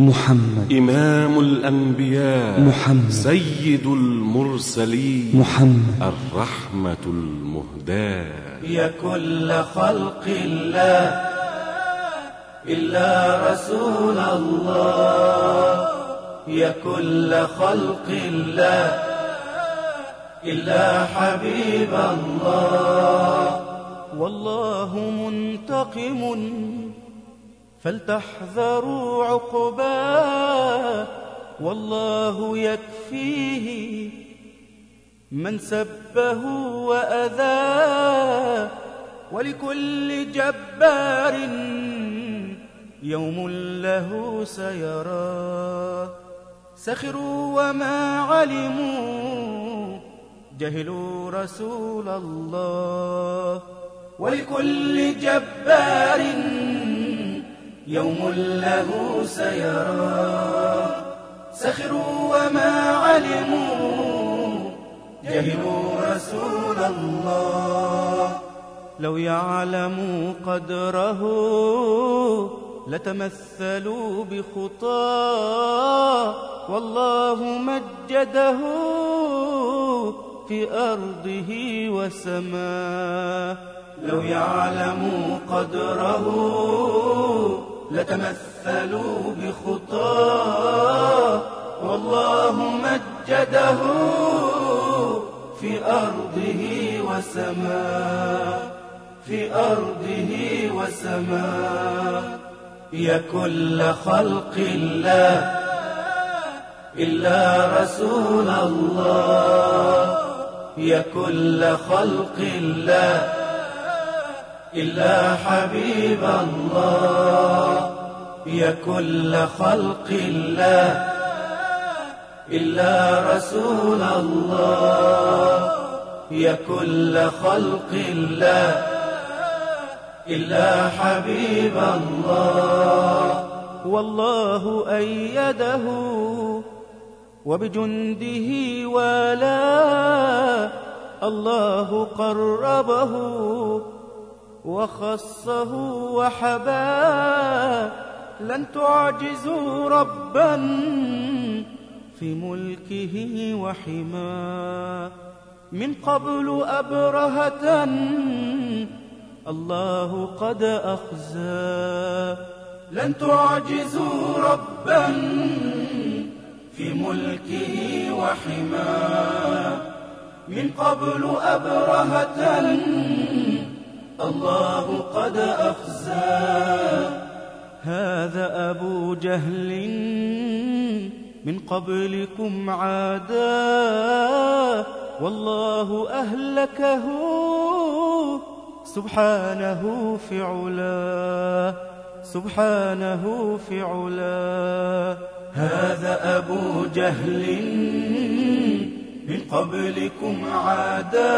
محمد. إمام الأنبياء. محمد. سيد المرسلين. محمد. الرحمة المهداة. يا كل خلق الله إلا رسول الله. يا كل خلق الله إلا حبيب الله. والله منتقم فلتحذروا عقباه والله يكفيه من سبه وأذاه. ولكل جبار يوم له سيراه. سخروا وما علموا جهلوا رسول الله. ولكل جبار يوم له سيراه سخروا وما علموا. جهلوا رسول الله. لو يعلموا قدره لتمثلوا بخطاه والله مجده في أرضه وسماه. لو يعلموا قدره لتمثلوا بخطاه والله مجده في أرضه وسماه في أرضه وسماه يا كل خلق الله إلا رسول الله. يا كل خلق الله إلا حبيب الله. يا كل خلق الله. إلا رسول الله. يا كل خلق الله. إلا حبيب الله. والله أيده وبجنده ولا الله قربه وخصه وحباه لن تعجزوا ربا في ملكه وحماه من قبل أبرهة الله قد أخزى. لن تعجزوا ربا في ملكه وحماه من قبل أبرهة الله قد أخزى. هذا أبو جهل من قبلكم عادا والله أهلكه سبحانه في علاه سبحانه في علاه هذا أبو جهل من قبلكم عادا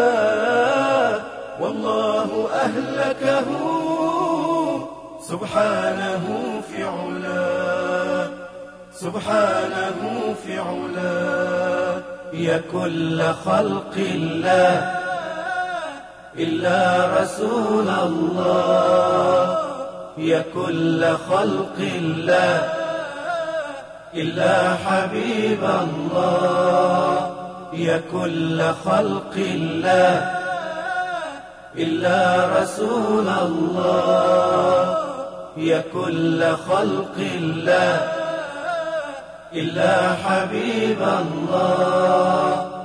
والله أهلكه. سبحانه في علاه سبحانه في علاه يا كل خلق الله. إلا رسول الله. يا كل خلق الله. إلا حبيب الله. يا كل خلق الله. إلا رسول الله. يا كل خلق الله. إلا حبيب الله.